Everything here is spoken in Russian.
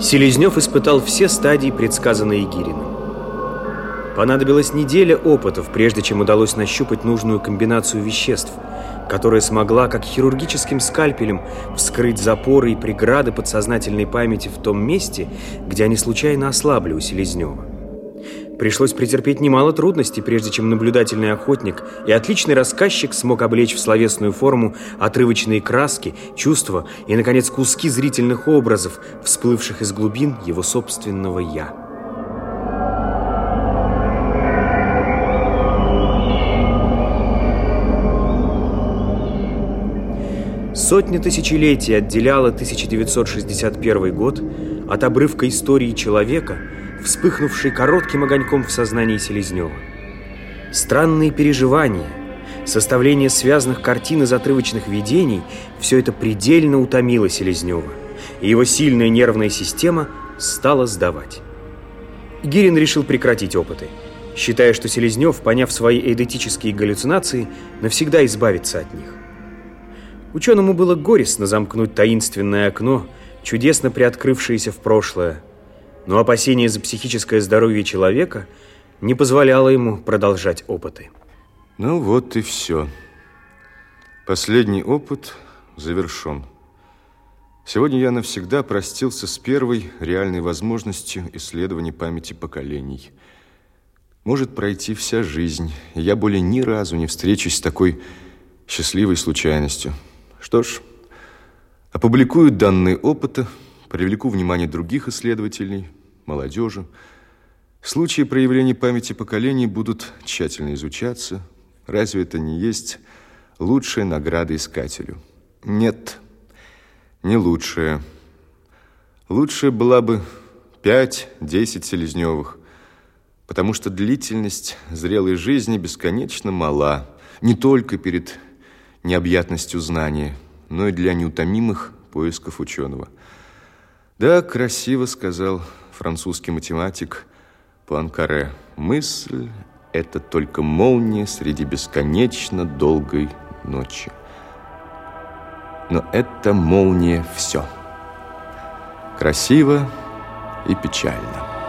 Селезнев испытал все стадии, предсказанные Гириным. Понадобилась неделя опытов, прежде чем удалось нащупать нужную комбинацию веществ, которая смогла, как хирургическим скальпелем, вскрыть запоры и преграды подсознательной памяти в том месте, где они случайно ослабли у Селезнева. Пришлось претерпеть немало трудностей, прежде чем наблюдательный охотник и отличный рассказчик смог облечь в словесную форму отрывочные краски, чувства и, наконец, куски зрительных образов, всплывших из глубин его собственного «я». Сотни тысячелетий отделяла 1961 год от обрывка истории человека – вспыхнувший коротким огоньком в сознании Селезнева. Странные переживания, составление связанных картин из отрывочных видений – все это предельно утомило Селезнева, и его сильная нервная система стала сдавать. Гирин решил прекратить опыты, считая, что Селезнев, поняв свои эйдетические галлюцинации, навсегда избавится от них. Ученому было горестно замкнуть таинственное окно, чудесно приоткрывшееся в прошлое, но опасение за психическое здоровье человека не позволяло ему продолжать опыты. Ну вот и все. Последний опыт завершен. Сегодня я навсегда простился с первой реальной возможностью исследования памяти поколений. Может пройти вся жизнь, и я более ни разу не встречусь с такой счастливой случайностью. Что ж, опубликую данные опыта, привлеку внимание других исследователей, молодежи. Случаи проявления памяти поколений будут тщательно изучаться. Разве это не есть лучшая награда искателю? Нет, не лучшая. Лучшая была бы 5-10 Селезневых, потому что длительность зрелой жизни бесконечно мала, не только перед необъятностью знания, но и для неутомимых поисков ученого. Да, красиво сказал французский математик Пуанкаре. Мысль – это только молния среди бесконечно долгой ночи. Но это молния все. Красиво и печально.